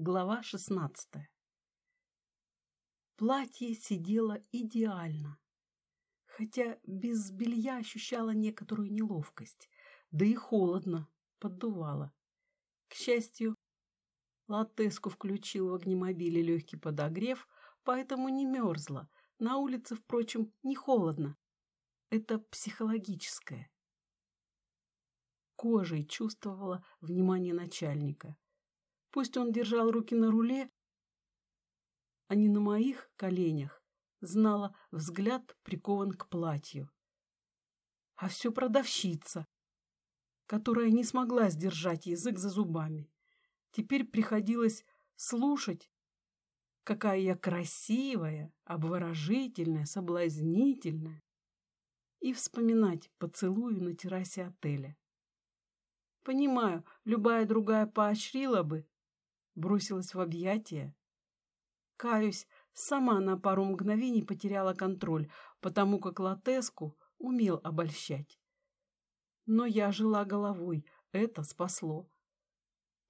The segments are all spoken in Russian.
Глава шестнадцатая. Платье сидело идеально, хотя без белья ощущала некоторую неловкость, да и холодно, поддувало. К счастью, латеску включил в огнемобиле легкий подогрев, поэтому не мерзла. На улице, впрочем, не холодно. Это психологическое. Кожей чувствовала внимание начальника. Пусть он держал руки на руле, а не на моих коленях, знала, взгляд прикован к платью. А все продавщица, которая не смогла сдержать язык за зубами. Теперь приходилось слушать, какая я красивая, обворожительная, соблазнительная, и вспоминать поцелуи на террасе отеля. Понимаю, любая другая поощрила бы, бросилась в объятия. Каюсь, сама на пару мгновений потеряла контроль, потому как Латеску умел обольщать. Но я жила головой, это спасло.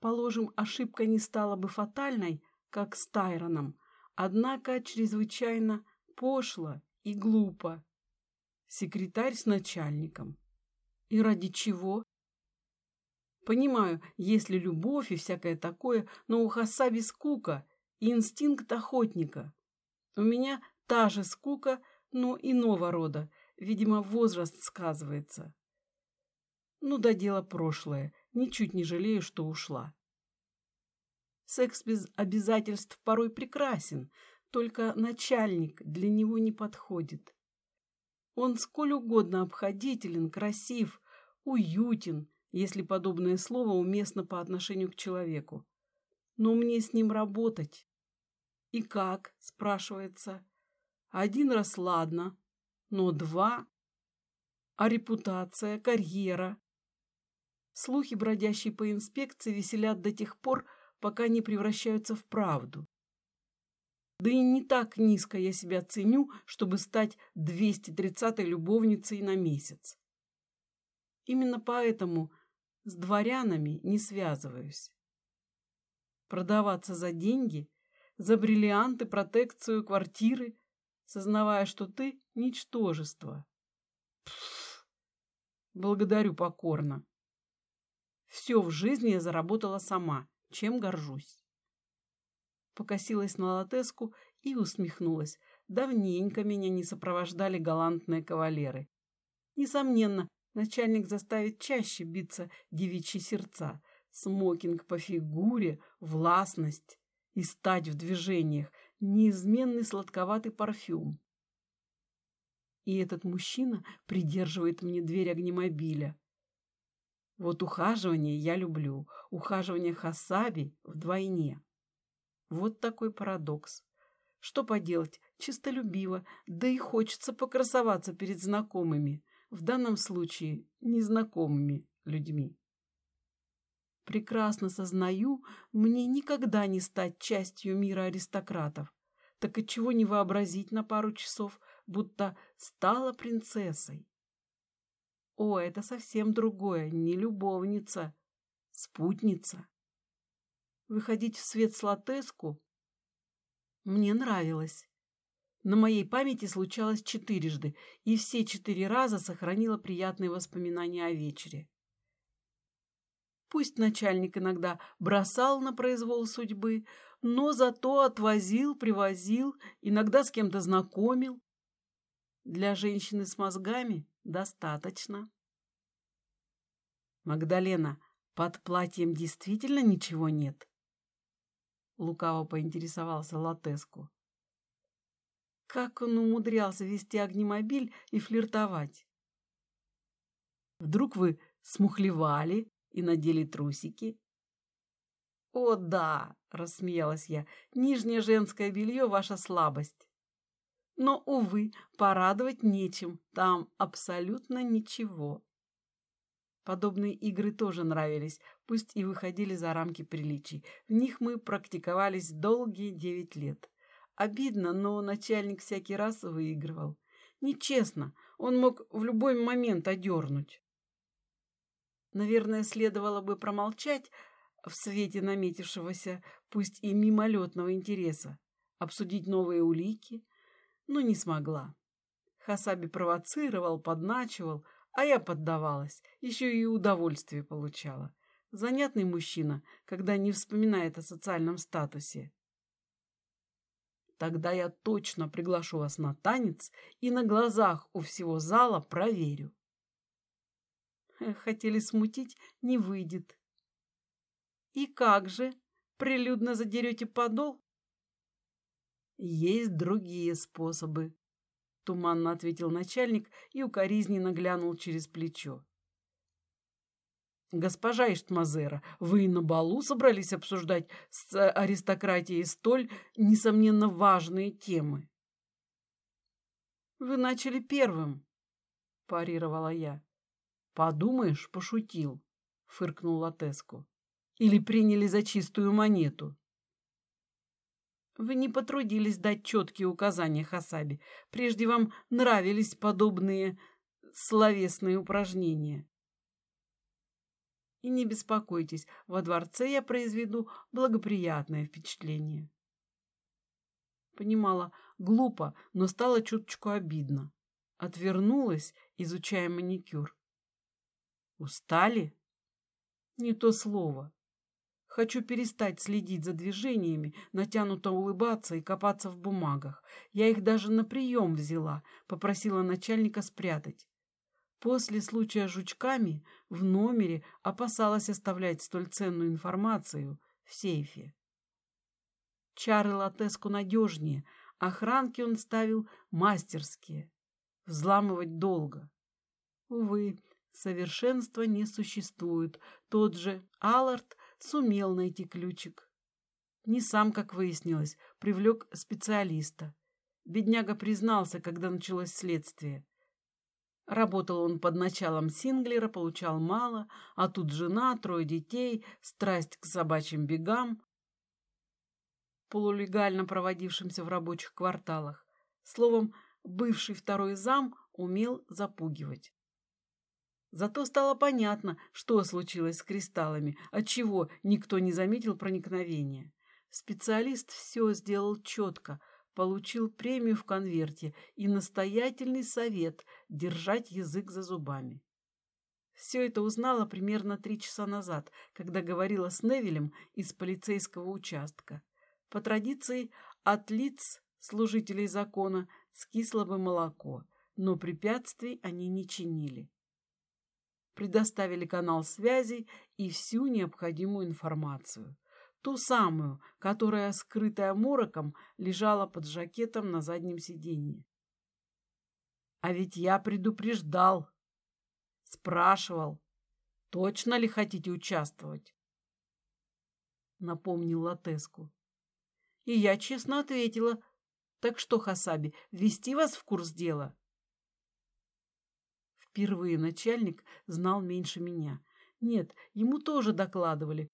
Положим, ошибка не стала бы фатальной, как с Тайроном, однако чрезвычайно пошло и глупо. Секретарь с начальником. И ради чего? Понимаю, если любовь и всякое такое, но у Хасаби скука и инстинкт охотника. У меня та же скука, но иного рода. Видимо, возраст сказывается. Ну да дело прошлое. Ничуть не жалею, что ушла. Секс без обязательств порой прекрасен, только начальник для него не подходит. Он сколь угодно обходителен, красив, уютен, если подобное слово уместно по отношению к человеку. Но мне с ним работать. И как, спрашивается. Один раз ладно, но два... А репутация, карьера? Слухи, бродящие по инспекции, веселят до тех пор, пока не превращаются в правду. Да и не так низко я себя ценю, чтобы стать 230-й любовницей на месяц. Именно поэтому с дворянами не связываюсь. Продаваться за деньги, за бриллианты, протекцию, квартиры, сознавая, что ты — ничтожество. Пф, благодарю покорно. Все в жизни я заработала сама, чем горжусь. Покосилась на латеску и усмехнулась. Давненько меня не сопровождали галантные кавалеры. Несомненно, Начальник заставит чаще биться девичьи сердца. Смокинг по фигуре, властность и стать в движениях, неизменный сладковатый парфюм. И этот мужчина придерживает мне дверь огнемобиля. Вот ухаживание я люблю, ухаживание Хасаби вдвойне. Вот такой парадокс. Что поделать, чистолюбиво, да и хочется покрасоваться перед знакомыми в данном случае незнакомыми людьми. Прекрасно сознаю, мне никогда не стать частью мира аристократов. Так и чего не вообразить на пару часов, будто стала принцессой? О, это совсем другое, не любовница, спутница. Выходить в свет с латеску мне нравилось. На моей памяти случалось четырежды, и все четыре раза сохранила приятные воспоминания о вечере. Пусть начальник иногда бросал на произвол судьбы, но зато отвозил, привозил, иногда с кем-то знакомил. Для женщины с мозгами достаточно. Магдалена, под платьем действительно ничего нет? Лукаво поинтересовался Латеску. Как он умудрялся вести огнемобиль и флиртовать? Вдруг вы смухлевали и надели трусики? О, да, рассмеялась я, нижнее женское белье — ваша слабость. Но, увы, порадовать нечем, там абсолютно ничего. Подобные игры тоже нравились, пусть и выходили за рамки приличий. В них мы практиковались долгие девять лет. Обидно, но начальник всякий раз выигрывал. Нечестно, он мог в любой момент одернуть. Наверное, следовало бы промолчать, в свете наметившегося, пусть и мимолетного интереса, обсудить новые улики, но не смогла. Хасаби провоцировал, подначивал, а я поддавалась, еще и удовольствие получала. Занятный мужчина, когда не вспоминает о социальном статусе. Тогда я точно приглашу вас на танец и на глазах у всего зала проверю. Хотели смутить, не выйдет. И как же? Прилюдно задерете подол? Есть другие способы, туманно ответил начальник и укоризненно глянул через плечо. Госпожа Иштмазера, вы на балу собрались обсуждать с аристократией столь, несомненно, важные темы. Вы начали первым, парировала я. Подумаешь, пошутил, фыркнул Латеску. Или приняли за чистую монету. Вы не потрудились дать четкие указания Хасаби. Прежде вам нравились подобные словесные упражнения. И не беспокойтесь, во дворце я произведу благоприятное впечатление. Понимала, глупо, но стало чуточку обидно. Отвернулась, изучая маникюр. Устали? Не то слово. Хочу перестать следить за движениями, натянуто улыбаться и копаться в бумагах. Я их даже на прием взяла, попросила начальника спрятать. После случая с жучками в номере опасалась оставлять столь ценную информацию в сейфе. Чары Латеску надежнее, охранки он ставил мастерские. Взламывать долго. Увы, совершенства не существует. Тот же Аллард сумел найти ключик. Не сам, как выяснилось, привлек специалиста. Бедняга признался, когда началось следствие. Работал он под началом Синглера, получал мало, а тут жена, трое детей, страсть к собачьим бегам, полулегально проводившимся в рабочих кварталах. Словом, бывший второй зам умел запугивать. Зато стало понятно, что случилось с кристаллами, отчего никто не заметил проникновения. Специалист все сделал четко, получил премию в конверте и настоятельный совет держать язык за зубами. Все это узнала примерно три часа назад, когда говорила с Невилем из полицейского участка. По традиции, от лиц служителей закона скисло бы молоко, но препятствий они не чинили. Предоставили канал связи и всю необходимую информацию – Ту самую, которая, скрытая мороком, лежала под жакетом на заднем сиденье. А ведь я предупреждал. Спрашивал, точно ли хотите участвовать? Напомнил Латеску. И я честно ответила. Так что, Хасаби, ввести вас в курс дела? Впервые начальник знал меньше меня. Нет, ему тоже докладывали,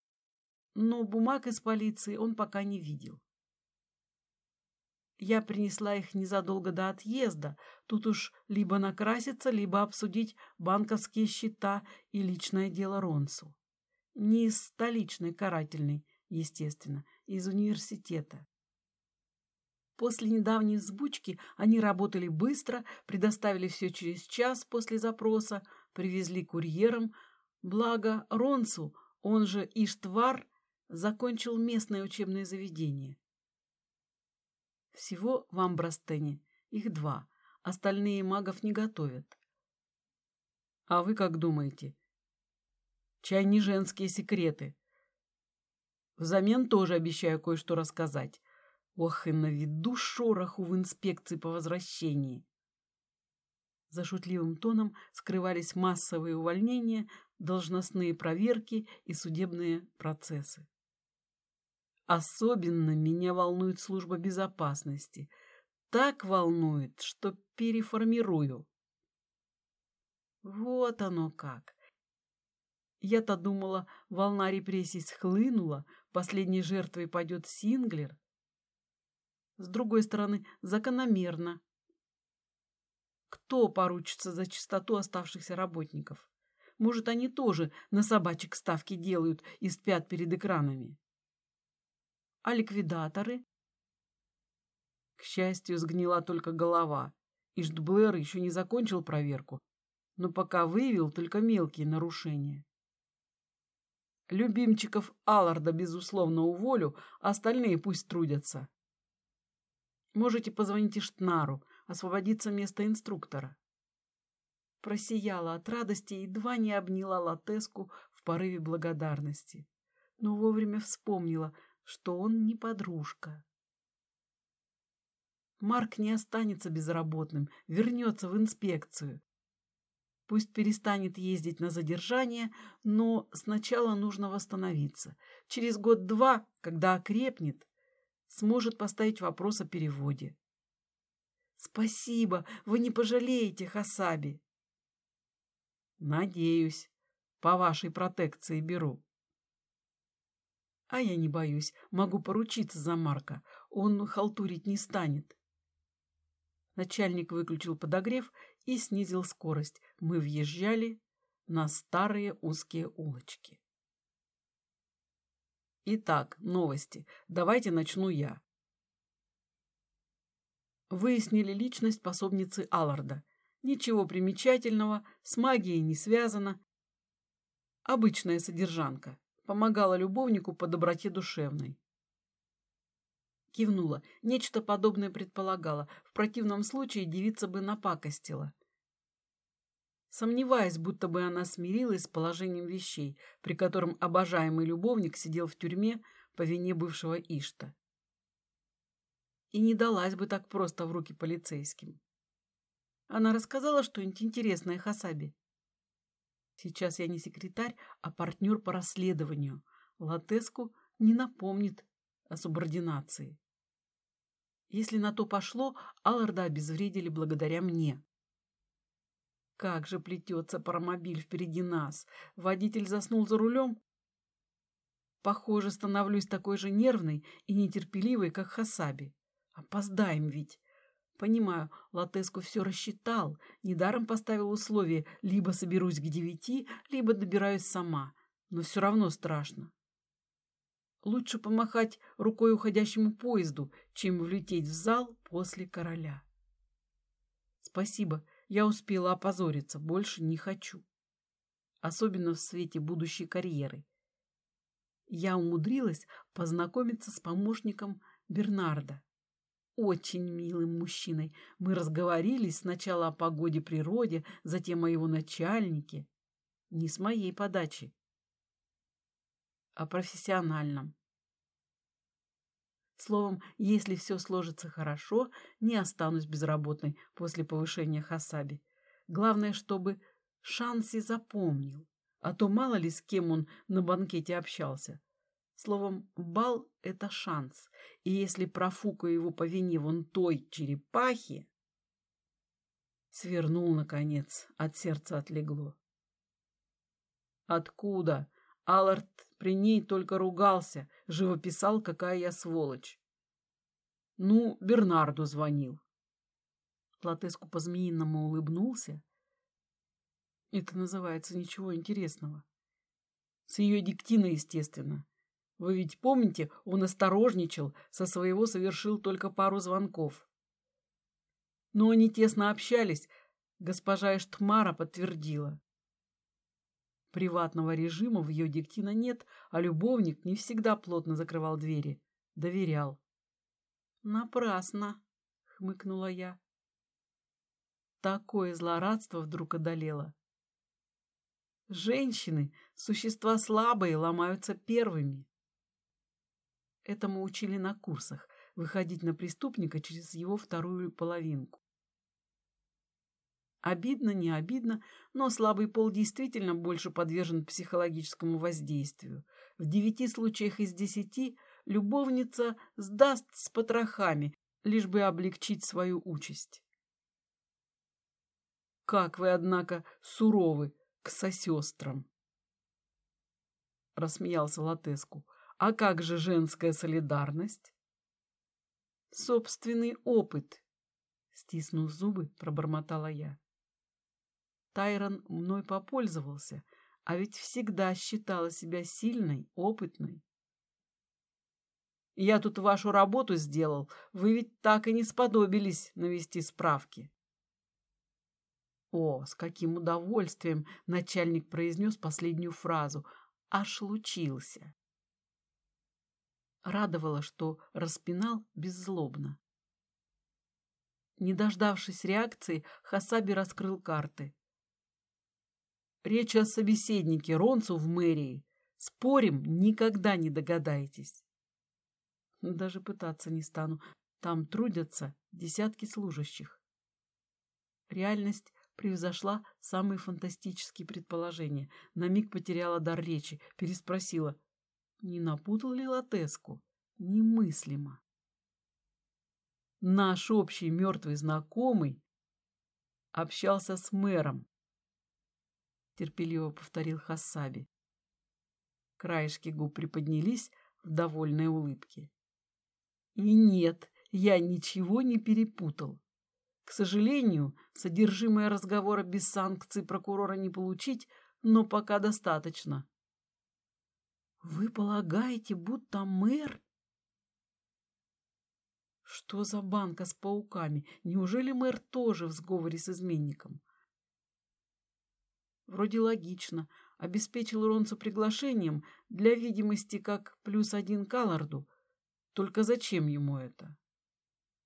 но бумаг из полиции он пока не видел. Я принесла их незадолго до отъезда. Тут уж либо накраситься, либо обсудить банковские счета и личное дело Ронсу. Не из столичной карательной, естественно, из университета. После недавней взбучки они работали быстро, предоставили все через час после запроса, привезли курьером. Благо Ронсу, он же Иштвар, закончил местное учебное заведение. Всего в Амбрастене их два, остальные магов не готовят. А вы как думаете? Чай не женские секреты. Взамен тоже обещаю кое-что рассказать. Ох, и на виду шороху в инспекции по возвращении. За шутливым тоном скрывались массовые увольнения, должностные проверки и судебные процессы. Особенно меня волнует служба безопасности. Так волнует, что переформирую. Вот оно как. Я-то думала, волна репрессий схлынула, последней жертвой пойдет Синглер. С другой стороны, закономерно. Кто поручится за чистоту оставшихся работников? Может, они тоже на собачек ставки делают и спят перед экранами. А ликвидаторы? К счастью, сгнила только голова. Иштблэр еще не закончил проверку, но пока выявил только мелкие нарушения. Любимчиков Алларда, безусловно, уволю, а остальные пусть трудятся. Можете позвонить Иштнару, освободиться место инструктора. Просияла от радости и едва не обняла Латеску в порыве благодарности, но вовремя вспомнила, что он не подружка. Марк не останется безработным, вернется в инспекцию. Пусть перестанет ездить на задержание, но сначала нужно восстановиться. Через год-два, когда окрепнет, сможет поставить вопрос о переводе. Спасибо, вы не пожалеете, Хасаби. Надеюсь, по вашей протекции беру. А я не боюсь, могу поручиться за Марка. Он халтурить не станет. Начальник выключил подогрев и снизил скорость. Мы въезжали на старые узкие улочки. Итак, новости. Давайте начну я. Выяснили личность пособницы Алларда. Ничего примечательного, с магией не связано. Обычная содержанка. Помогала любовнику по доброте душевной. Кивнула. Нечто подобное предполагала. В противном случае девица бы напакостила. Сомневаясь, будто бы она смирилась с положением вещей, при котором обожаемый любовник сидел в тюрьме по вине бывшего Ишта. И не далась бы так просто в руки полицейским. Она рассказала что-нибудь интересное Хасаби. Сейчас я не секретарь, а партнер по расследованию. Латеску не напомнит о субординации. Если на то пошло, Алларда обезвредили благодаря мне. Как же плетется паромобиль впереди нас. Водитель заснул за рулем. Похоже, становлюсь такой же нервной и нетерпеливой, как Хасаби. Опоздаем ведь. Понимаю, Латеску все рассчитал. Недаром поставил условие либо соберусь к девяти, либо добираюсь сама. Но все равно страшно. Лучше помахать рукой уходящему поезду, чем влететь в зал после короля. Спасибо, я успела опозориться, больше не хочу. Особенно в свете будущей карьеры. Я умудрилась познакомиться с помощником Бернарда. Очень милым мужчиной. Мы разговорились сначала о погоде природе, затем о его начальнике. Не с моей подачи о профессиональном. Словом, если все сложится хорошо, не останусь безработной после повышения Хасаби. Главное, чтобы Шанси запомнил, а то мало ли с кем он на банкете общался. Словом, бал — это шанс, и если профукаю его по вине вон той черепахи... Свернул, наконец, от сердца отлегло. «Откуда?» Аллард при ней только ругался, живописал, какая я сволочь. Ну, Бернарду звонил. Латеску по-змеиному улыбнулся. Это называется ничего интересного. С ее диктиной, естественно. Вы ведь помните, он осторожничал, со своего совершил только пару звонков. Но они тесно общались, госпожа Эштмара подтвердила. Приватного режима в ее диктина нет, а любовник не всегда плотно закрывал двери. Доверял. «Напрасно!» — хмыкнула я. Такое злорадство вдруг одолело. Женщины, существа слабые, ломаются первыми. Этому учили на курсах, выходить на преступника через его вторую половинку. Обидно, не обидно, но слабый пол действительно больше подвержен психологическому воздействию. В девяти случаях из десяти любовница сдаст с потрохами, лишь бы облегчить свою участь. «Как вы, однако, суровы к сосестрам!» — рассмеялся Латеску. «А как же женская солидарность?» «Собственный опыт!» — стиснув зубы, пробормотала я. Тайрон мной попользовался, а ведь всегда считала себя сильной, опытной. Я тут вашу работу сделал, вы ведь так и не сподобились навести справки. О, с каким удовольствием начальник произнес последнюю фразу. Аж лучился. Радовало, что распинал беззлобно. Не дождавшись реакции, Хасаби раскрыл карты. Речь о собеседнике Ронцу в мэрии. Спорим, никогда не догадаетесь. Даже пытаться не стану. Там трудятся десятки служащих. Реальность превзошла самые фантастические предположения. На миг потеряла дар речи, переспросила. Не напутал ли Латеску? Немыслимо. Наш общий мертвый знакомый общался с мэром, терпеливо повторил Хасаби. Краешки губ приподнялись в довольной улыбке. И нет, я ничего не перепутал. К сожалению, содержимое разговора без санкций прокурора не получить, но пока достаточно. Вы полагаете, будто мэр? Что за банка с пауками? Неужели мэр тоже в сговоре с изменником? Вроде логично. Обеспечил Ронцу приглашением для видимости как плюс один Каларду. Только зачем ему это?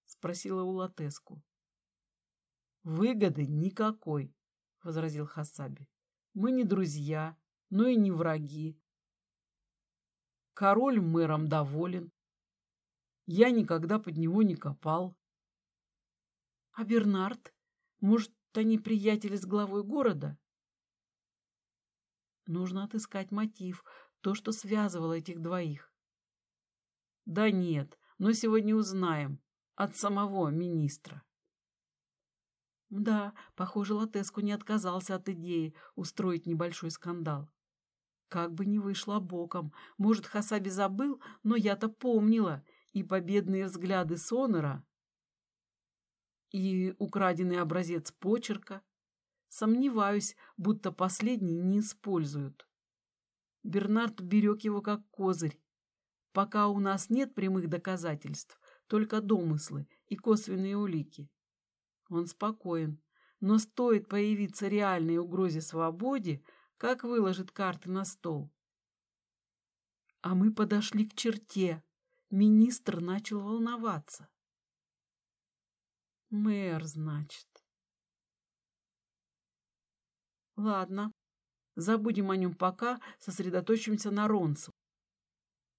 Спросила у Латеску. Выгоды никакой, возразил Хасаби. Мы не друзья, но и не враги. Король мэром доволен. Я никогда под него не копал. А Бернард? Может, они приятели с главой города? Нужно отыскать мотив, то, что связывало этих двоих. Да нет, но сегодня узнаем от самого министра. Да, похоже, Латеску не отказался от идеи устроить небольшой скандал. Как бы ни вышло боком. Может, Хасаби забыл, но я-то помнила. И победные взгляды Сонора, и украденный образец почерка. Сомневаюсь, будто последний не используют. Бернард берег его как козырь. Пока у нас нет прямых доказательств, только домыслы и косвенные улики. Он спокоен, но стоит появиться реальной угрозе свободе, как выложит карты на стол. А мы подошли к черте. Министр начал волноваться. Мэр, значит. Ладно, забудем о нем пока, сосредоточимся на Ронсу.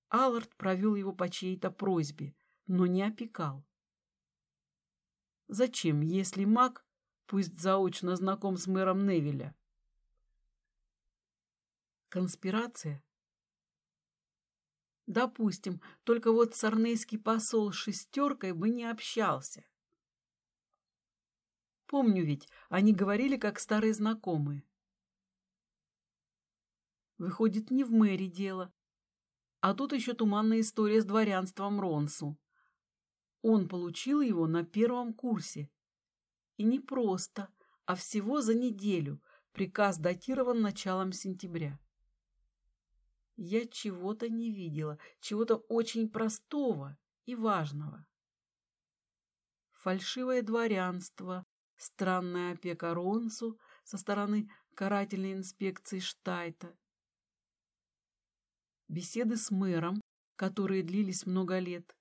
Аллард провел его по чьей-то просьбе, но не опекал. Зачем, если маг, пусть заочно знаком с мэром Невеля? Конспирация? Допустим, только вот сарнейский посол с шестеркой бы не общался. Помню ведь, они говорили, как старые знакомые. Выходит, не в мэре дело. А тут еще туманная история с дворянством Ронсу. Он получил его на первом курсе. И не просто, а всего за неделю. Приказ датирован началом сентября. Я чего-то не видела, чего-то очень простого и важного. Фальшивое дворянство, странная опека Ронсу со стороны карательной инспекции Штайта, беседы с мэром, которые длились много лет,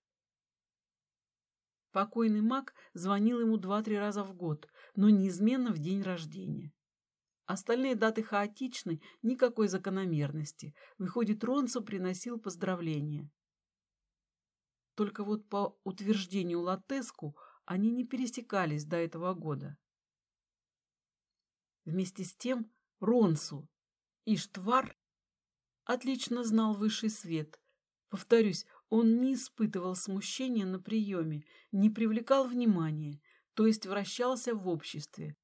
Покойный маг звонил ему два-три раза в год, но неизменно в день рождения. Остальные даты хаотичны, никакой закономерности. Выходит, Ронсо приносил поздравления. Только вот по утверждению Латеску они не пересекались до этого года. Вместе с тем Ронсу Иштвар отлично знал высший свет. Повторюсь, он не испытывал смущения на приеме, не привлекал внимания, то есть вращался в обществе.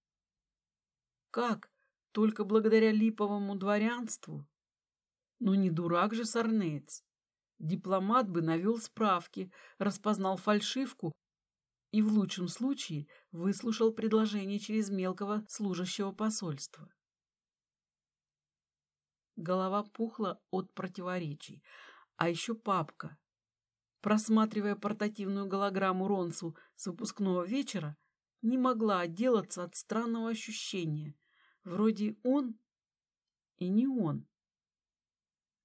Как? Только благодаря липовому дворянству? Ну не дурак же Сарнец. Дипломат бы навел справки, распознал фальшивку и в лучшем случае выслушал предложение через мелкого служащего посольства. Голова пухла от противоречий, а еще папка. Просматривая портативную голограмму Ронсу с выпускного вечера, не могла отделаться от странного ощущения. Вроде он и не он.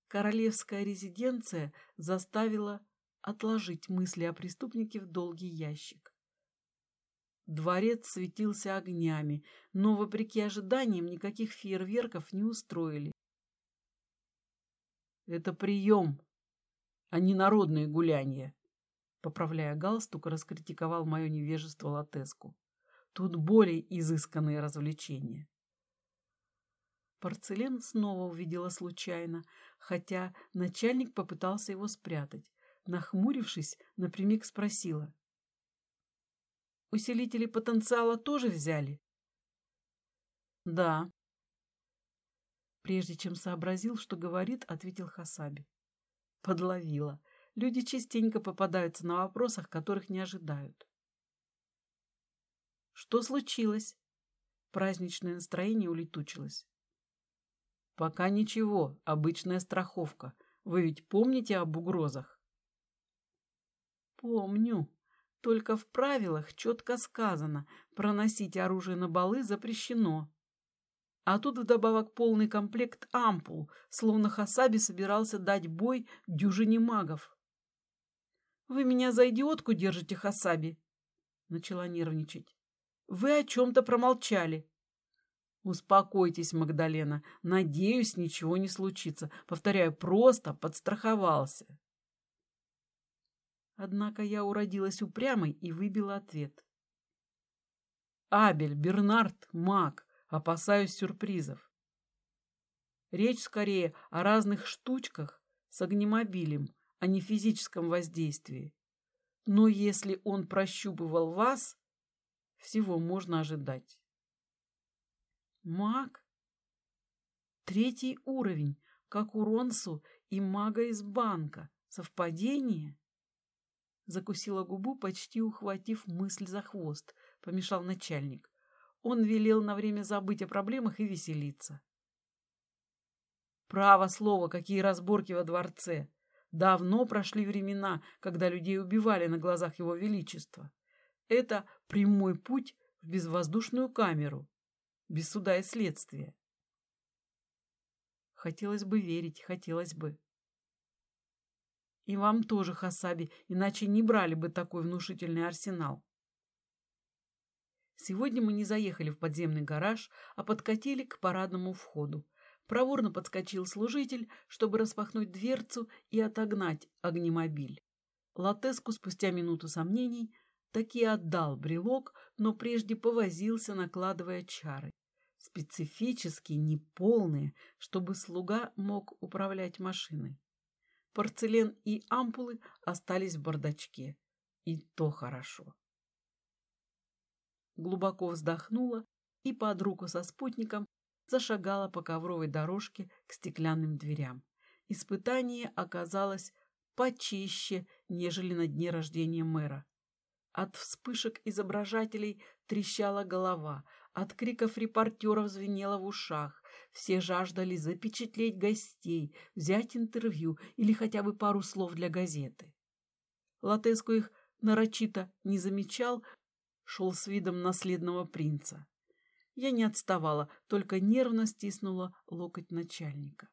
Королевская резиденция заставила отложить мысли о преступнике в долгий ящик. Дворец светился огнями, но, вопреки ожиданиям, никаких фейерверков не устроили. «Это прием, а не народные гуляния», — поправляя галстук, раскритиковал мое невежество Латеску. «Тут более изысканные развлечения». Порцелен снова увидела случайно, хотя начальник попытался его спрятать. Нахмурившись, напрямик спросила. Усилители потенциала тоже взяли? Да. Прежде чем сообразил, что говорит, ответил Хасаби. Подловила. Люди частенько попадаются на вопросах, которых не ожидают. Что случилось? Праздничное настроение улетучилось. Пока ничего, обычная страховка. Вы ведь помните об угрозах? Помню. Только в правилах четко сказано, проносить оружие на балы запрещено. А тут вдобавок полный комплект ампул, словно Хасаби собирался дать бой дюжине магов. «Вы меня за идиотку держите, Хасаби?» Начала нервничать. «Вы о чем-то промолчали». «Успокойтесь, Магдалена. Надеюсь, ничего не случится. Повторяю, просто подстраховался». Однако я уродилась упрямой и выбила ответ. Абель, Бернард, маг. Опасаюсь сюрпризов. Речь скорее о разных штучках с огнемобилем, а не физическом воздействии. Но если он прощупывал вас, всего можно ожидать. Маг? Третий уровень, как у Ронсу и мага из банка. Совпадение? Закусила губу, почти ухватив мысль за хвост, помешал начальник. Он велел на время забыть о проблемах и веселиться. Право слово, какие разборки во дворце. Давно прошли времена, когда людей убивали на глазах его величества. Это прямой путь в безвоздушную камеру, без суда и следствия. Хотелось бы верить, хотелось бы. И вам тоже, Хасаби, иначе не брали бы такой внушительный арсенал. Сегодня мы не заехали в подземный гараж, а подкатили к парадному входу. Проворно подскочил служитель, чтобы распахнуть дверцу и отогнать огнемобиль. Латеску спустя минуту сомнений таки отдал брелок, но прежде повозился, накладывая чары. Специфические, неполные, чтобы слуга мог управлять машиной. Порцелен и ампулы остались в бардачке. И то хорошо. Глубоко вздохнула и под руку со спутником зашагала по ковровой дорожке к стеклянным дверям. Испытание оказалось почище, нежели на дне рождения мэра. От вспышек изображателей трещала голова, от криков репортеров звенело в ушах. Все жаждали запечатлеть гостей, взять интервью или хотя бы пару слов для газеты. Латеску их нарочито не замечал, шел с видом наследного принца. Я не отставала, только нервно стиснула локоть начальника.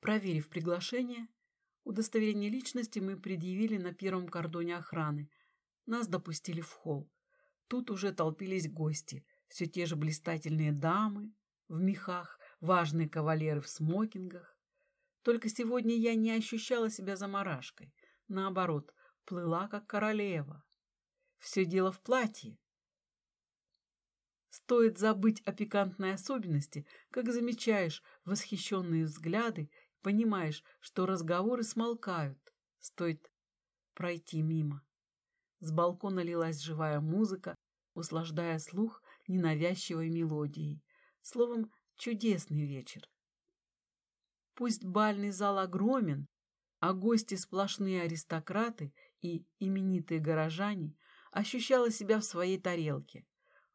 Проверив приглашение, удостоверение личности мы предъявили на первом кордоне охраны. Нас допустили в холл. Тут уже толпились гости, все те же блистательные дамы в мехах, важные кавалеры в смокингах. Только сегодня я не ощущала себя заморашкой. Наоборот, плыла как королева. Все дело в платье. Стоит забыть о пикантной особенности, как замечаешь восхищенные взгляды, понимаешь, что разговоры смолкают. Стоит пройти мимо. С балкона лилась живая музыка, услаждая слух ненавязчивой мелодией. Словом, чудесный вечер. Пусть бальный зал огромен, а гости сплошные аристократы и именитые горожане ощущала себя в своей тарелке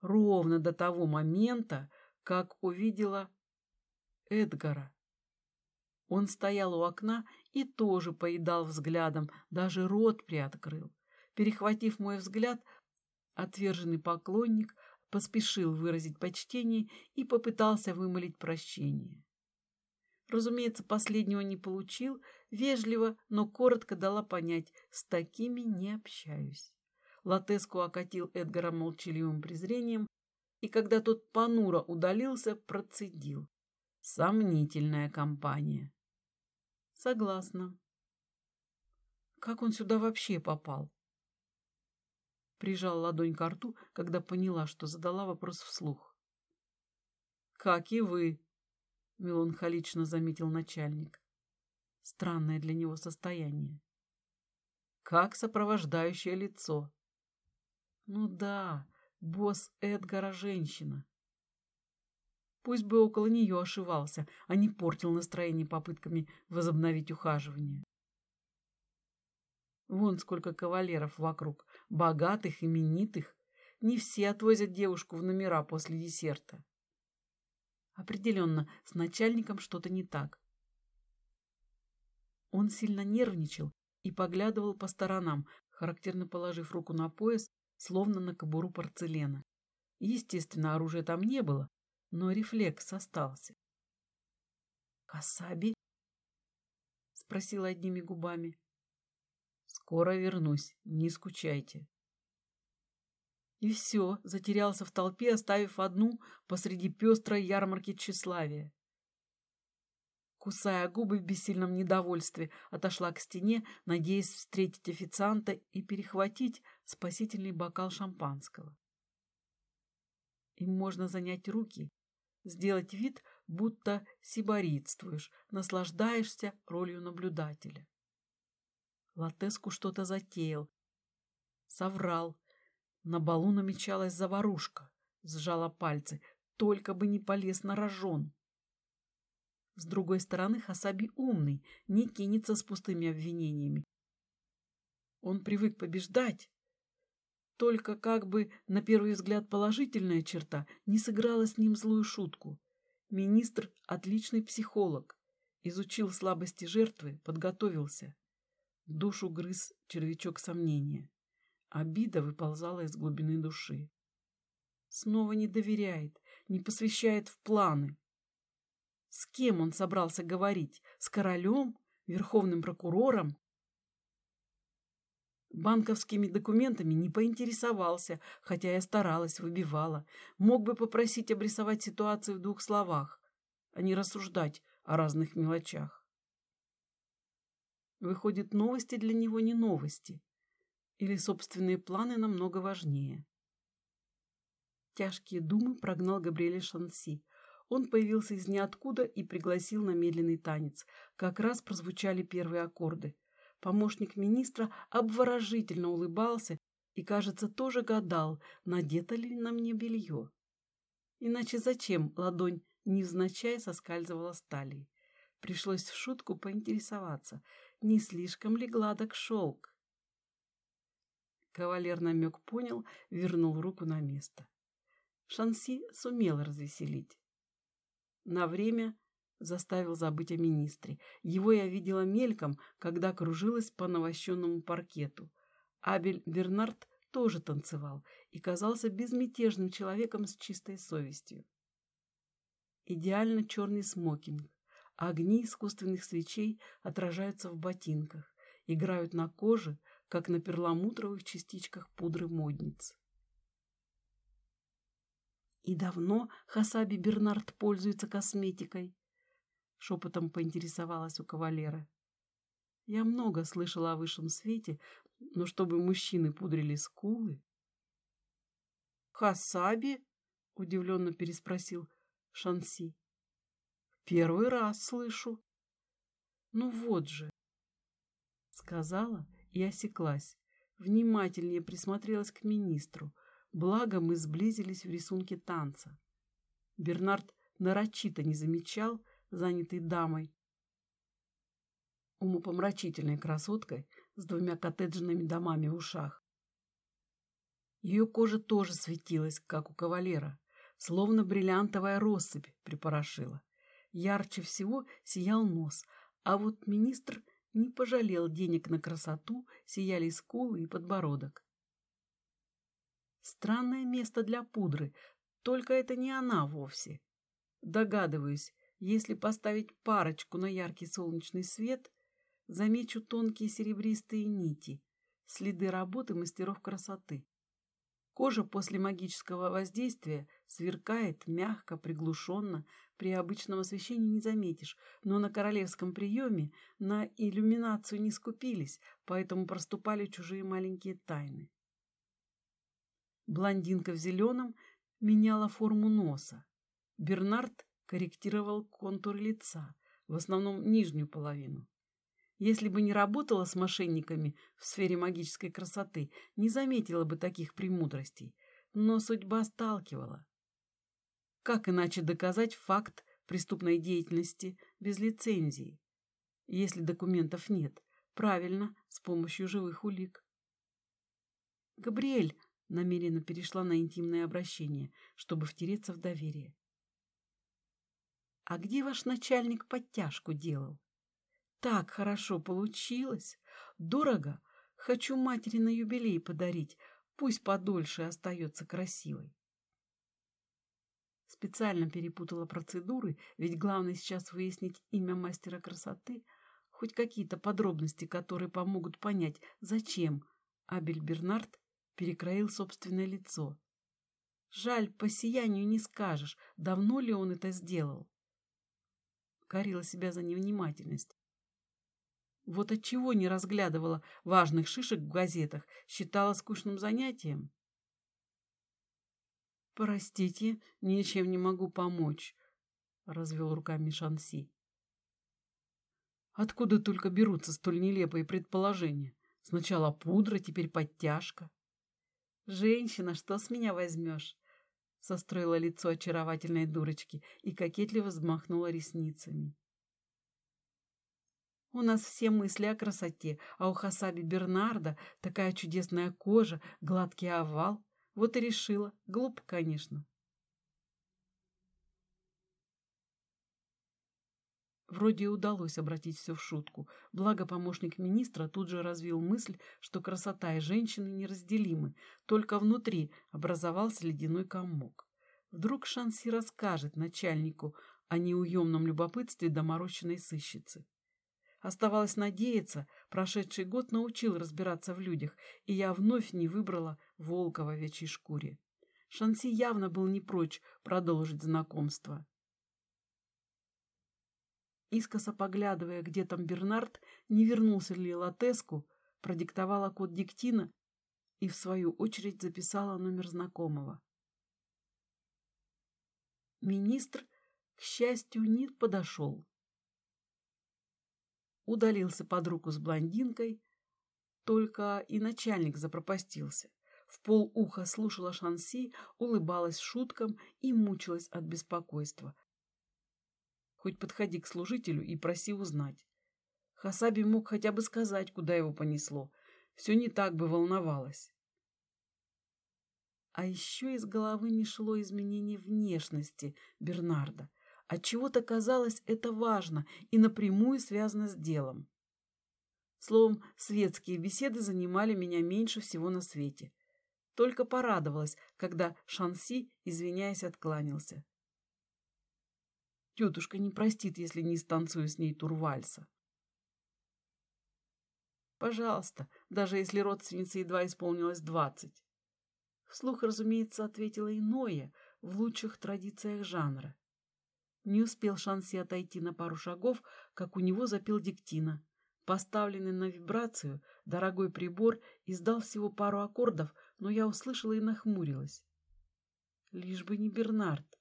ровно до того момента, как увидела Эдгара. Он стоял у окна и тоже поедал взглядом, даже рот приоткрыл. Перехватив мой взгляд, отверженный поклонник поспешил выразить почтение и попытался вымолить прощение. Разумеется, последнего не получил, вежливо, но коротко дала понять, с такими не общаюсь. Латеску окатил Эдгара молчаливым презрением, и когда тот понуро удалился, процедил. Сомнительная компания. Согласна. Как он сюда вообще попал? Прижал ладонь к рту, когда поняла, что задала вопрос вслух. Как и вы, меланхолично заметил начальник. Странное для него состояние. Как сопровождающее лицо. Ну да, босс Эдгара женщина. Пусть бы около нее ошивался, а не портил настроение попытками возобновить ухаживание. Вон сколько кавалеров вокруг, богатых, именитых. Не все отвозят девушку в номера после десерта. Определенно, с начальником что-то не так. Он сильно нервничал и поглядывал по сторонам, характерно положив руку на пояс, словно на кобуру порцелена. Естественно, оружия там не было, но рефлекс остался. «Хасаби?» — спросила одними губами. «Скоро вернусь, не скучайте». И все, затерялся в толпе, оставив одну посреди пестрой ярмарки тщеславия. Кусая губы в бессильном недовольстве, отошла к стене, надеясь встретить официанта и перехватить спасительный бокал шампанского. Им можно занять руки, сделать вид, будто сиборитствуешь, наслаждаешься ролью наблюдателя. Латеску что-то затеял, соврал, на балу намечалась заварушка. Сжала пальцы. Только бы не полез на рожон. С другой стороны, Хасаби умный, не кинется с пустыми обвинениями. Он привык побеждать. Только как бы, на первый взгляд, положительная черта не сыграла с ним злую шутку. Министр — отличный психолог. Изучил слабости жертвы, подготовился. Душу грыз червячок сомнения. Обида выползала из глубины души. Снова не доверяет, не посвящает в планы. С кем он собрался говорить? С королем? Верховным прокурором? Банковскими документами не поинтересовался, хотя я старалась, выбивала. Мог бы попросить обрисовать ситуацию в двух словах, а не рассуждать о разных мелочах. Выходит, новости для него не новости. Или собственные планы намного важнее? Тяжкие думы прогнал Габриэль Шанси. Он появился из ниоткуда и пригласил на медленный танец. Как раз прозвучали первые аккорды. Помощник министра обворожительно улыбался и, кажется, тоже гадал, надето ли на мне белье. Иначе зачем ладонь невзначай соскальзывала с талии? Пришлось в шутку поинтересоваться, не слишком ли гладок шелк. Кавалер намек понял, вернул руку на место. Шанси сумел развеселить. На время заставил забыть о министре. Его я видела мельком, когда кружилась по навощенному паркету. Абель Бернард тоже танцевал и казался безмятежным человеком с чистой совестью. Идеально черный смокинг. Огни искусственных свечей отражаются в ботинках, играют на коже, как на перламутровых частичках пудры модниц. «И давно Хасаби Бернард пользуется косметикой?» Шепотом поинтересовалась у кавалера. Я много слышала о высшем свете, но чтобы мужчины пудрили скулы... «Хасаби?» — удивленно переспросил Шанси. «Первый раз слышу». «Ну вот же!» — сказала и осеклась. Внимательнее присмотрелась к министру. Благо мы сблизились в рисунке танца. Бернард нарочито не замечал, занятой дамой, умопомрачительной красоткой, с двумя коттеджными домами в ушах. Ее кожа тоже светилась, как у кавалера, словно бриллиантовая россыпь припорошила. Ярче всего сиял нос, а вот министр не пожалел денег на красоту, сияли скулы и подбородок. Странное место для пудры, только это не она вовсе. Догадываюсь, если поставить парочку на яркий солнечный свет, замечу тонкие серебристые нити, следы работы мастеров красоты. Кожа после магического воздействия сверкает мягко, приглушенно, при обычном освещении не заметишь, но на королевском приеме на иллюминацию не скупились, поэтому проступали чужие маленькие тайны. Блондинка в зеленом меняла форму носа. Бернард корректировал контур лица, в основном нижнюю половину. Если бы не работала с мошенниками в сфере магической красоты, не заметила бы таких премудростей. Но судьба сталкивала. Как иначе доказать факт преступной деятельности без лицензии? Если документов нет, правильно, с помощью живых улик. Габриэль намеренно перешла на интимное обращение, чтобы втереться в доверие. «А где ваш начальник подтяжку делал?» Так хорошо получилось. Дорого. Хочу матери на юбилей подарить. Пусть подольше остается красивой. Специально перепутала процедуры, ведь главное сейчас выяснить имя мастера красоты, хоть какие-то подробности, которые помогут понять, зачем Абель Бернард перекроил собственное лицо. Жаль, по сиянию не скажешь, давно ли он это сделал. Корила себя за невнимательность. Вот отчего не разглядывала важных шишек в газетах, считала скучным занятием. «Простите, ничем не могу помочь», — развел руками Шанси. Откуда только берутся столь нелепые предположения? Сначала пудра, теперь подтяжка. «Женщина, что с меня возьмешь?» Состроила лицо очаровательной дурочки и кокетливо взмахнула ресницами. У нас все мысли о красоте, а у Хасаби Бернарда такая чудесная кожа, гладкий овал. Вот и решила. Глупо, конечно. Вроде удалось обратить все в шутку, благо помощник министра тут же развил мысль, что красота и женщины неразделимы, только внутри образовался ледяной комок. Вдруг Шанси расскажет начальнику о неуемном любопытстве доморощенной сыщицы. Оставалось надеяться, прошедший год научил разбираться в людях, и я вновь не выбрала волка в овечьей шкуре. Шанси явно был не прочь продолжить знакомство. Искоса поглядывая, где там Бернард, не вернулся ли Латеску, продиктовала код диктина и, в свою очередь, записала номер знакомого. Министр, к счастью, не подошел удалился под руку с блондинкой, только и начальник запропастился. В пол уха слушала Шанси, улыбалась шуткам и мучилась от беспокойства. Хоть подходи к служителю и проси узнать. Хасаби мог хотя бы сказать, куда его понесло. Все не так бы волновалась. А еще из головы не шло изменение внешности Бернарда. От чего то казалось это важно и напрямую связано с делом. Словом, светские беседы занимали меня меньше всего на свете. Только порадовалась, когда Шанси, извиняясь, откланялся. Тетушка не простит, если не станцую с ней турвальса. Пожалуйста, даже если родственнице едва исполнилось двадцать. Вслух, разумеется, ответила иное в лучших традициях жанра. Не успел Шанси отойти на пару шагов, как у него запел диктина. Поставленный на вибрацию, дорогой прибор издал всего пару аккордов, но я услышала и нахмурилась. Лишь бы не Бернард.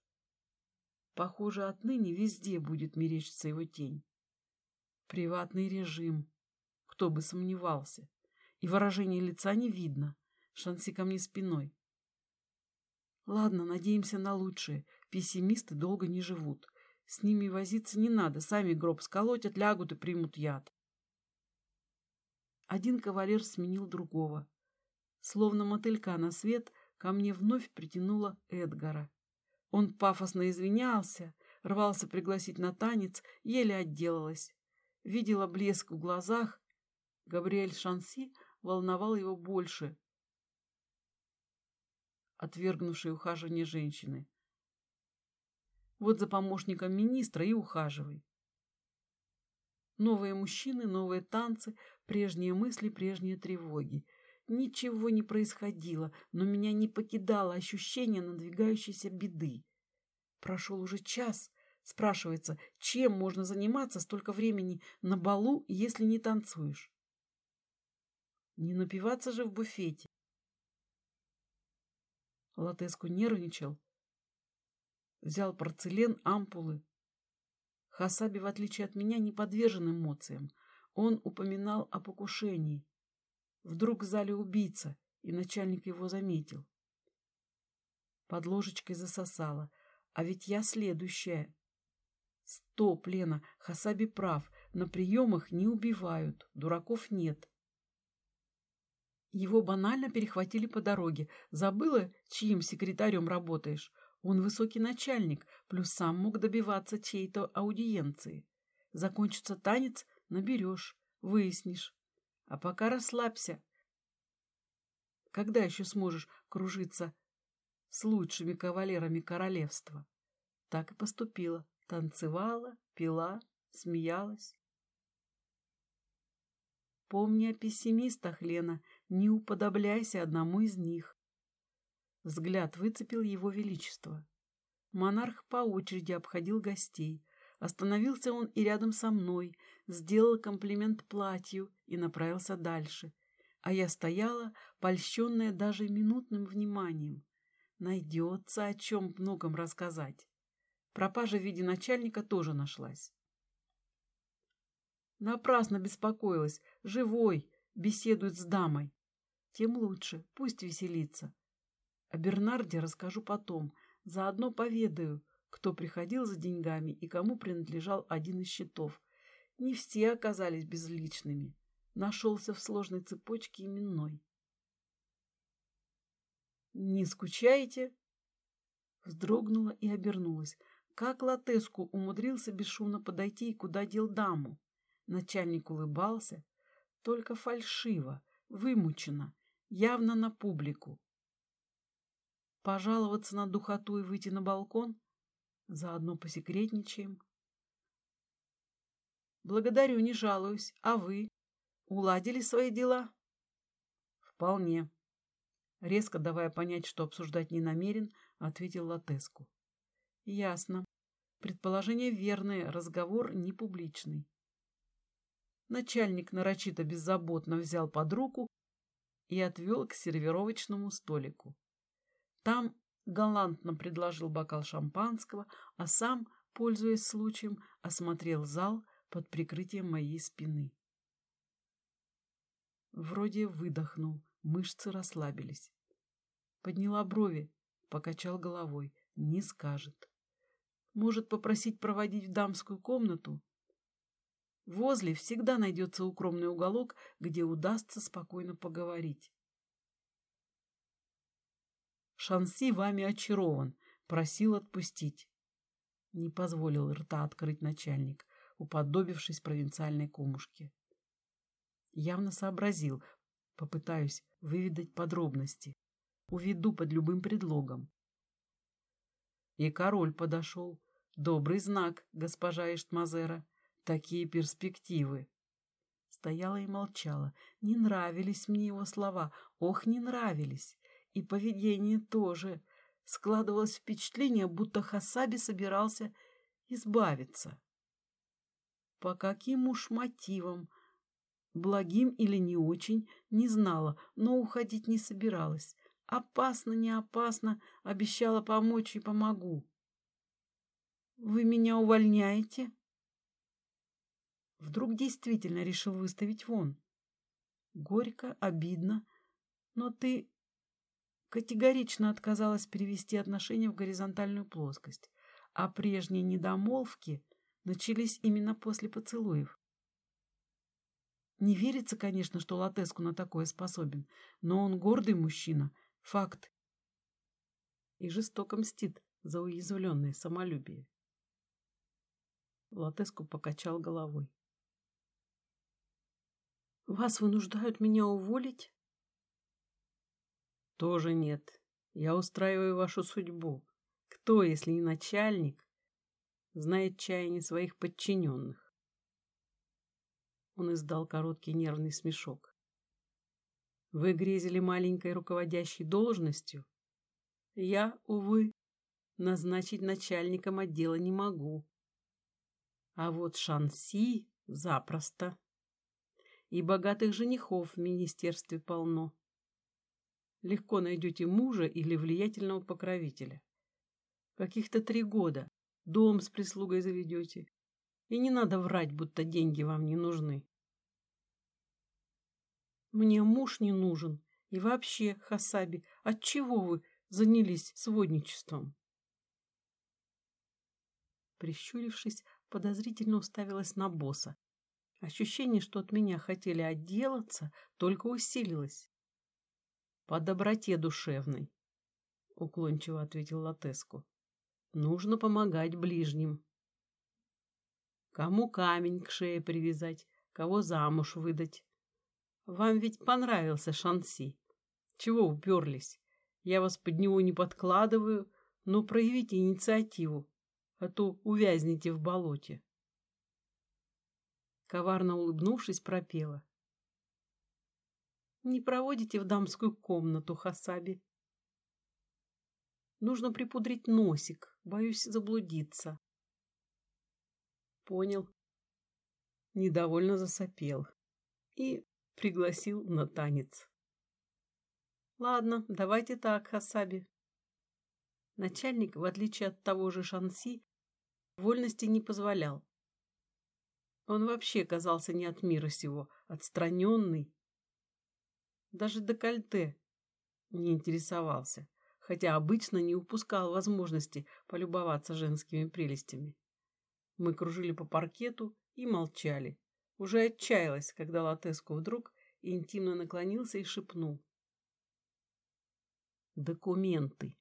Похоже, отныне везде будет мерещиться его тень. Приватный режим. Кто бы сомневался. И выражение лица не видно. Шанси ко мне спиной. Ладно, надеемся на лучшее. Пессимисты долго не живут. С ними возиться не надо, сами гроб сколотят, лягут и примут яд. Один кавалер сменил другого. Словно мотылька на свет ко мне вновь притянуло Эдгара. Он пафосно извинялся, рвался пригласить на танец, еле отделалась. Видела блеск в глазах. Габриэль Шанси волновал его больше, отвергнувшей ухаживание женщины. Вот за помощником министра и ухаживай. Новые мужчины, новые танцы, прежние мысли, прежние тревоги. Ничего не происходило, но меня не покидало ощущение надвигающейся беды. Прошел уже час. Спрашивается, чем можно заниматься столько времени на балу, если не танцуешь? Не напиваться же в буфете. Латеску нервничал. Взял порцелен, ампулы. Хасаби, в отличие от меня, не подвержен эмоциям. Он упоминал о покушении. Вдруг в зале убийца, и начальник его заметил. Под ложечкой засосала. А ведь я следующая. Стоп, Лена, Хасаби прав. На приемах не убивают, дураков нет. Его банально перехватили по дороге. Забыла, чьим секретарем работаешь? Он высокий начальник, плюс сам мог добиваться чьей-то аудиенции. Закончится танец, наберешь, выяснишь. А пока расслабься. Когда еще сможешь кружиться с лучшими кавалерами королевства? Так и поступила. Танцевала, пила, смеялась. Помни о пессимистах, Лена, не уподобляйся одному из них. Взгляд выцепил его величество. Монарх по очереди обходил гостей. Остановился он и рядом со мной, сделал комплимент платью и направился дальше. А я стояла, польщенная даже минутным вниманием. Найдется о чем многом рассказать. Пропажа в виде начальника тоже нашлась. Напрасно беспокоилась. Живой, беседует с дамой. Тем лучше, пусть веселится. О Бернарде расскажу потом. Заодно поведаю, кто приходил за деньгами и кому принадлежал один из счетов. Не все оказались безличными. Нашелся в сложной цепочке именной. «Не скучаете?» Вздрогнула и обернулась. Как Латеску умудрился бесшумно подойти и куда дел даму? Начальник улыбался, только фальшиво, вымученно, явно на публику. Пожаловаться на духоту и выйти на балкон? Заодно посекретничаем. Благодарю, не жалуюсь. А вы? Уладили свои дела? Вполне. Резко давая понять, что обсуждать не намерен, ответил Латеску. Ясно. Предположение верное, разговор не публичный. Начальник нарочито беззаботно взял под руку и отвел к сервировочному столику. Там галантно предложил бокал шампанского, а сам, пользуясь случаем, осмотрел зал под прикрытием моей спины. Вроде выдохнул, мышцы расслабились. Подняла брови, покачал головой. Не скажет. Может попросить проводить в дамскую комнату? Возле всегда найдется укромный уголок, где удастся спокойно поговорить. Шанси вами очарован, просил отпустить. Не позволил рта открыть начальник, уподобившись провинциальной кумушке. Явно сообразил, попытаюсь выведать подробности. Уведу под любым предлогом. И король подошел. Добрый знак, госпожа Иштмазера. Такие перспективы. Стояла и молчала. Не нравились мне его слова. Ох, не нравились. И поведение тоже. Складывалось впечатление, будто Хасаби собирался избавиться. По каким уж мотивам, благим или не очень, не знала, но уходить не собиралась. Опасно, не опасно, обещала помочь и помогу. «Вы меня увольняете?» Вдруг действительно решил выставить вон. Горько, обидно, но ты категорично отказалась перевести отношения в горизонтальную плоскость, а прежние недомолвки начались именно после поцелуев. Не верится, конечно, что Латеску на такое способен, но он гордый мужчина, факт. И жестоко мстит за уязвленное самолюбие. Латеску покачал головой. «Вас вынуждают меня уволить?» «Тоже нет. Я устраиваю вашу судьбу. Кто, если не начальник, знает чаяние своих подчиненных?» Он издал короткий нервный смешок. «Вы грезили маленькой руководящей должностью? Я, увы, назначить начальником отдела не могу. А вот Шанси запросто. И богатых женихов в министерстве полно. Легко найдете мужа или влиятельного покровителя. Каких-то три года дом с прислугой заведете. И не надо врать, будто деньги вам не нужны. Мне муж не нужен. И вообще, Хасаби, отчего вы занялись сводничеством? Прищурившись, подозрительно уставилась на босса. Ощущение, что от меня хотели отделаться, только усилилось. «По доброте душевной», — уклончиво ответил Латеску. «Нужно помогать ближним. Кому камень к шее привязать, кого замуж выдать. Вам ведь понравился Шанси. Чего уперлись? Я вас под него не подкладываю, но проявите инициативу а то увязнете в болоте. Коварно улыбнувшись, пропела. Не проводите в дамскую комнату, Хасаби. Нужно припудрить носик, боюсь заблудиться. Понял. Недовольно засопел и пригласил на танец. Ладно, давайте так, Хасаби. Начальник, в отличие от того же Шанси, вольности не позволял. Он вообще казался не от мира сего, отстраненный. Даже декольте не интересовался, хотя обычно не упускал возможности полюбоваться женскими прелестями. Мы кружили по паркету и молчали. Уже отчаялась, когда Латеску вдруг интимно наклонился и шепнул. «Документы.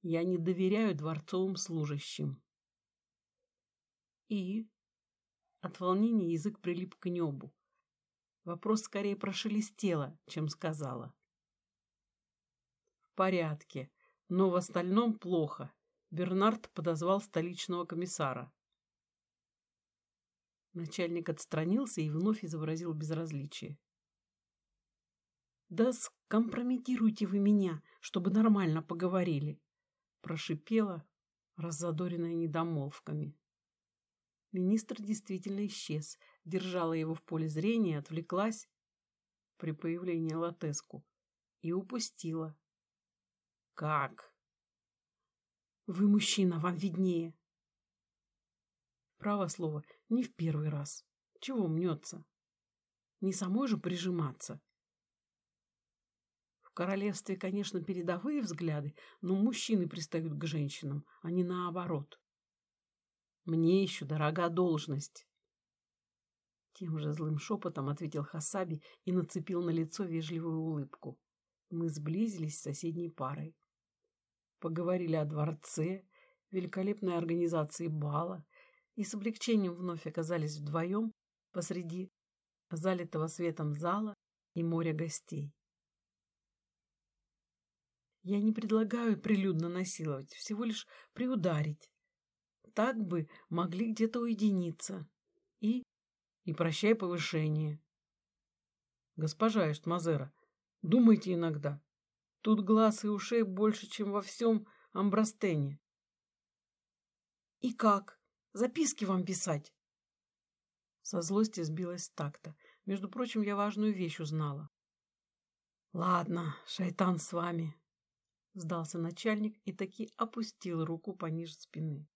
Я не доверяю дворцовым служащим». И? От волнения язык прилип к небу. Вопрос скорее прошелестела, чем сказала. В порядке, но в остальном плохо. Бернард подозвал столичного комиссара. Начальник отстранился и вновь изобразил безразличие. «Да скомпрометируйте вы меня, чтобы нормально поговорили!» Прошипела, раззадоренная недомолвками. Министр действительно исчез, держала его в поле зрения, отвлеклась при появлении Латеску и упустила. «Как?» «Вы мужчина, вам виднее». Право слово, не в первый раз. Чего мнется? Не самой же прижиматься. В королевстве, конечно, передовые взгляды, но мужчины пристают к женщинам, а не наоборот. Мне еще дорога должность. Тем же злым шепотом ответил Хасаби и нацепил на лицо вежливую улыбку. Мы сблизились с соседней парой. Поговорили о дворце, великолепной организации бала и с облегчением вновь оказались вдвоем посреди залитого светом зала и моря гостей. Я не предлагаю прилюдно насиловать, всего лишь приударить так бы могли где-то уединиться. И... прощай повышение. Госпожа Эштмазера, думайте иногда. Тут глаз и ушей больше, чем во всем Амбрастене. И как? Записки вам писать? Со злости сбилась с такта. Между прочим, я важную вещь узнала. Ладно, шайтан с вами, сдался начальник и таки опустил руку пониже спины.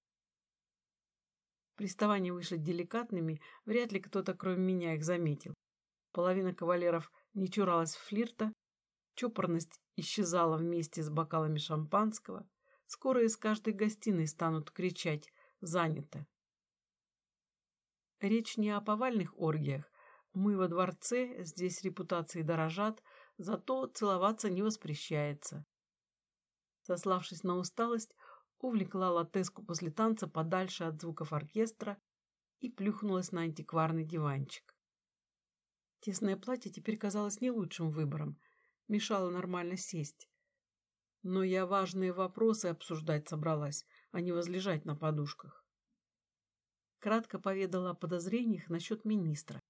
Приставания вышли деликатными, вряд ли кто-то, кроме меня, их заметил. Половина кавалеров не чуралась флирта, чопорность исчезала вместе с бокалами шампанского. Скоро из каждой гостиной станут кричать «занято». Речь не о повальных оргиях, Мы во дворце, здесь репутации дорожат, зато целоваться не воспрещается. Сославшись на усталость, увлекла латеску после танца подальше от звуков оркестра и плюхнулась на антикварный диванчик. Тесное платье теперь казалось не лучшим выбором, мешало нормально сесть. Но я важные вопросы обсуждать собралась, а не возлежать на подушках. Кратко поведала о подозрениях насчет министра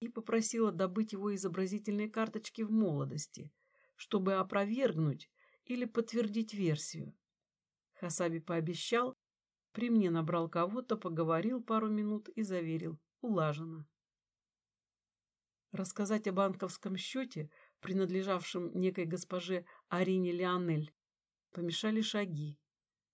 и попросила добыть его изобразительные карточки в молодости, чтобы опровергнуть или подтвердить версию. Хасаби пообещал, при мне набрал кого-то, поговорил пару минут и заверил. Улажено. Рассказать о банковском счете, принадлежавшем некой госпоже Арине Леонель, помешали шаги.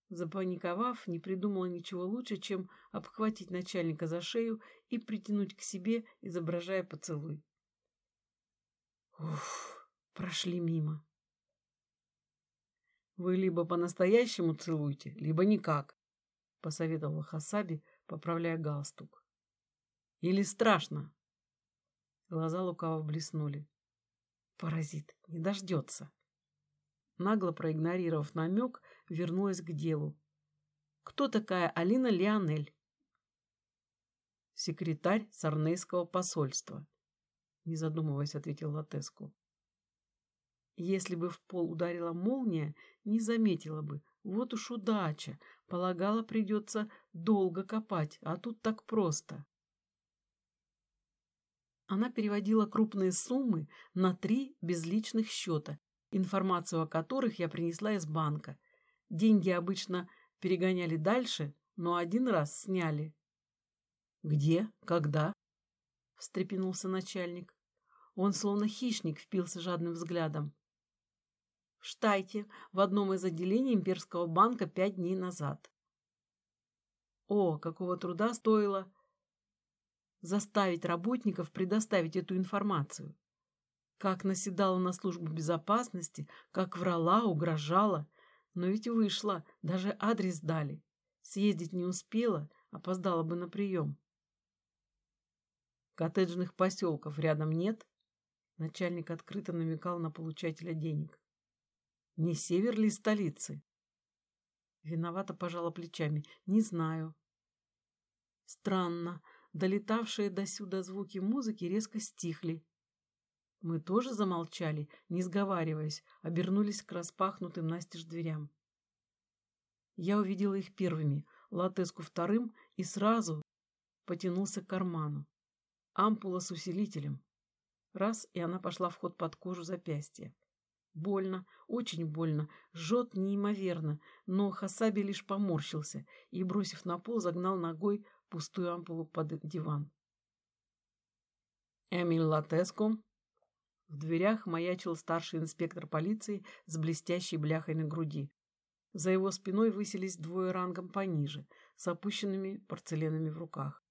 Запаниковав, не придумала ничего лучше, чем обхватить начальника за шею и притянуть к себе, изображая поцелуй. Уф, прошли мимо. Вы либо по-настоящему целуете, либо никак, посоветовал Хасаби, поправляя галстук. Или страшно? Глаза лукаво блеснули. Паразит, не дождется. Нагло проигнорировав намек, вернулась к делу. Кто такая Алина Леонель? Секретарь Сарнейского посольства. Не задумываясь, ответил Латеску. Если бы в пол ударила молния, не заметила бы. Вот уж удача. Полагала, придется долго копать, а тут так просто. Она переводила крупные суммы на три безличных счета, информацию о которых я принесла из банка. Деньги обычно перегоняли дальше, но один раз сняли. «Где? Когда?» — встрепенулся начальник. Он словно хищник впился жадным взглядом. Штайте, в одном из отделений Имперского банка пять дней назад. О, какого труда стоило заставить работников предоставить эту информацию. Как наседала на службу безопасности, как врала, угрожала. Но ведь вышла, даже адрес дали. Съездить не успела, опоздала бы на прием. Коттеджных поселков рядом нет? Начальник открыто намекал на получателя денег. Не север ли столицы? Виновато пожала плечами. Не знаю. Странно. Долетавшие до сюда звуки музыки резко стихли. Мы тоже замолчали, не сговариваясь, обернулись к распахнутым настежь дверям. Я увидела их первыми, латеску вторым, и сразу потянулся к карману. Ампула с усилителем. Раз, и она пошла в ход под кожу запястья. Больно, очень больно, жжет неимоверно, но Хасаби лишь поморщился и, бросив на пол, загнал ногой пустую ампулу под диван. «Эмиль Латеско?» В дверях маячил старший инспектор полиции с блестящей бляхой на груди. За его спиной высились двое рангом пониже, с опущенными порцеленами в руках.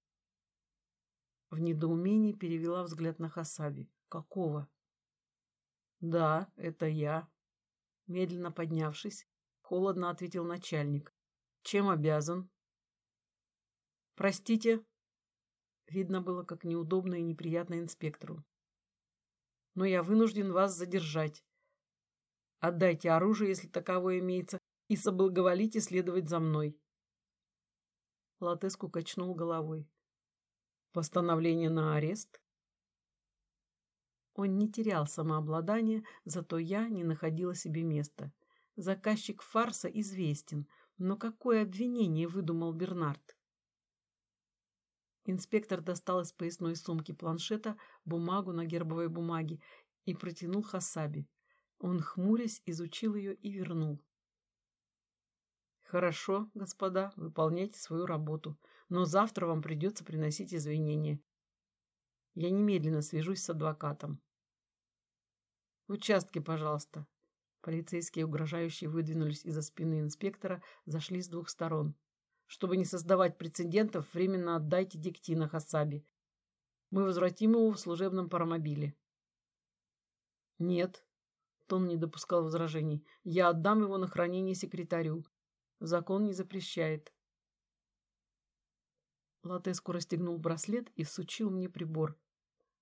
В недоумении перевела взгляд на Хасаби. «Какого?» «Да, это я». Медленно поднявшись, холодно ответил начальник. «Чем обязан?» «Простите». Видно было, как неудобно и неприятно инспектору. «Но я вынужден вас задержать. Отдайте оружие, если таковое имеется, и соблаговолите следовать за мной». Латеску качнул головой. «Постановление на арест?» Он не терял самообладание, зато я не находила себе места. Заказчик фарса известен, но какое обвинение выдумал Бернард? Инспектор достал из поясной сумки планшета бумагу на гербовой бумаге и протянул Хасаби. Он, хмурясь, изучил ее и вернул. «Хорошо, господа, выполняйте свою работу, но завтра вам придется приносить извинения. Я немедленно свяжусь с адвокатом». «В участке, пожалуйста». Полицейские, угрожающие, выдвинулись из-за спины инспектора, зашли с двух сторон. Чтобы не создавать прецедентов, временно отдайте Диктина Хасаби. Мы возвратим его в служебном паромобиле. Нет, Тон не допускал возражений. Я отдам его на хранение секретарю. Закон не запрещает. Латеску расстегнул браслет и всучил мне прибор.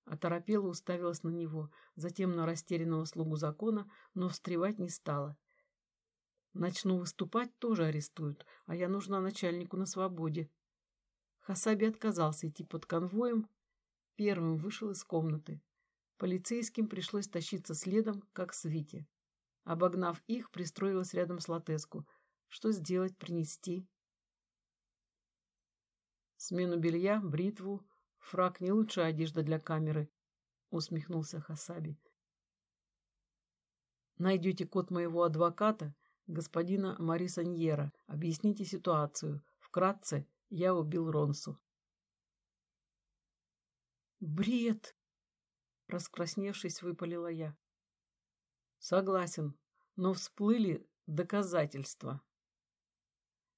Оторопела уставилась на него, затем на растерянного слугу закона, но встревать не стала. Начну выступать, тоже арестуют, а я нужна начальнику на свободе. Хасаби отказался идти под конвоем, первым вышел из комнаты. Полицейским пришлось тащиться следом, как свите. Обогнав их, пристроилась рядом с Латеску. Что сделать, принести? Смену белья, бритву, фрак не лучшая одежда для камеры, усмехнулся Хасаби. Найдете код моего адвоката, господина Мариса Ньера. Объясните ситуацию. Вкратце, я убил Ронсу. Бред! Раскрасневшись, выпалила я. Согласен, но всплыли доказательства.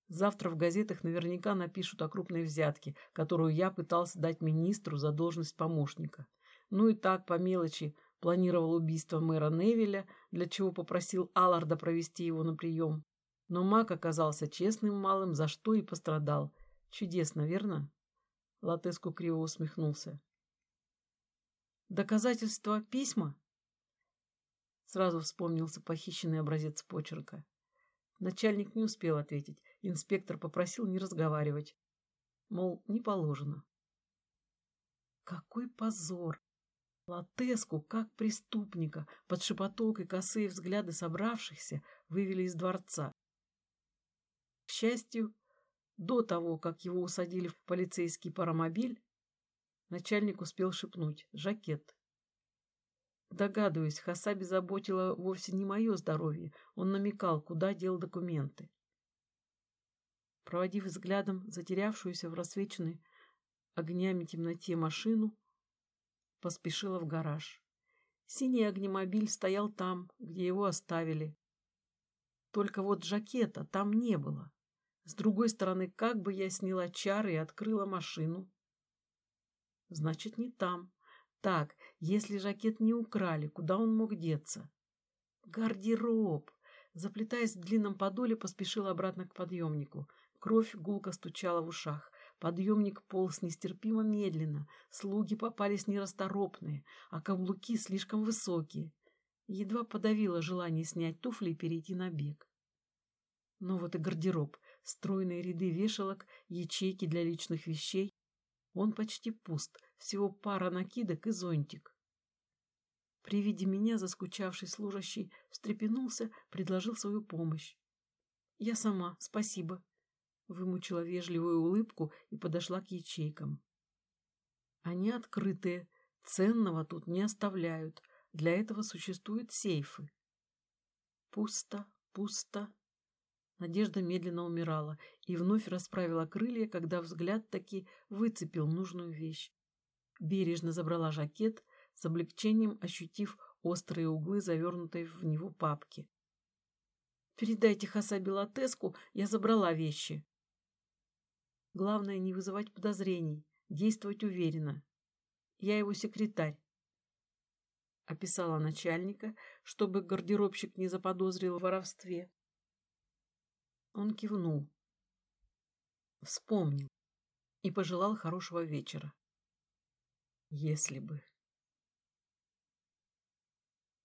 Завтра в газетах наверняка напишут о крупной взятке, которую я пытался дать министру за должность помощника. Ну и так, по мелочи, планировал убийство мэра Невеля, для чего попросил Алларда провести его на прием. Но маг оказался честным малым, за что и пострадал. Чудесно, верно? Латеску криво усмехнулся. Доказательства письма? Сразу вспомнился похищенный образец почерка. Начальник не успел ответить. Инспектор попросил не разговаривать. Мол, не положено. Какой позор! Латеску, как преступника, под шепоток и косые взгляды собравшихся вывели из дворца. К счастью, до того, как его усадили в полицейский паромобиль, начальник успел шепнуть «жакет». Догадываюсь, Хасаби заботило вовсе не мое здоровье. Он намекал, куда дел документы. Проводив взглядом затерявшуюся в рассвеченной огнями темноте машину, поспешила в гараж. Синий огнемобиль стоял там, где его оставили. Только вот жакета там не было. С другой стороны, как бы я сняла чары и открыла машину? Значит, не там. Так, если жакет не украли, куда он мог деться? Гардероб! Заплетаясь в длинном подоле, поспешила обратно к подъемнику. Кровь гулко стучала в ушах. Подъемник полз нестерпимо медленно, слуги попались нерасторопные, а каблуки слишком высокие. Едва подавила желание снять туфли и перейти на бег. Но вот и гардероб, стройные ряды вешалок, ячейки для личных вещей. Он почти пуст, всего пара накидок и зонтик. При виде меня заскучавший служащий встрепенулся, предложил свою помощь. «Я сама, спасибо», — вымучила вежливую улыбку и подошла к ячейкам. «Они открытые, ценного тут не оставляют, для этого существуют сейфы». Пусто, пусто. Надежда медленно умирала и вновь расправила крылья, когда взгляд таки выцепил нужную вещь бережно забрала жакет, с облегчением ощутив острые углы, завернутой в него папки. «Передайте Хасаби Латеску, я забрала вещи». Главное не вызывать подозрений, действовать уверенно. Я его секретарь. Описала начальника, чтобы гардеробщик не заподозрил в воровстве. Он кивнул. Вспомнил и пожелал хорошего вечера. Если бы.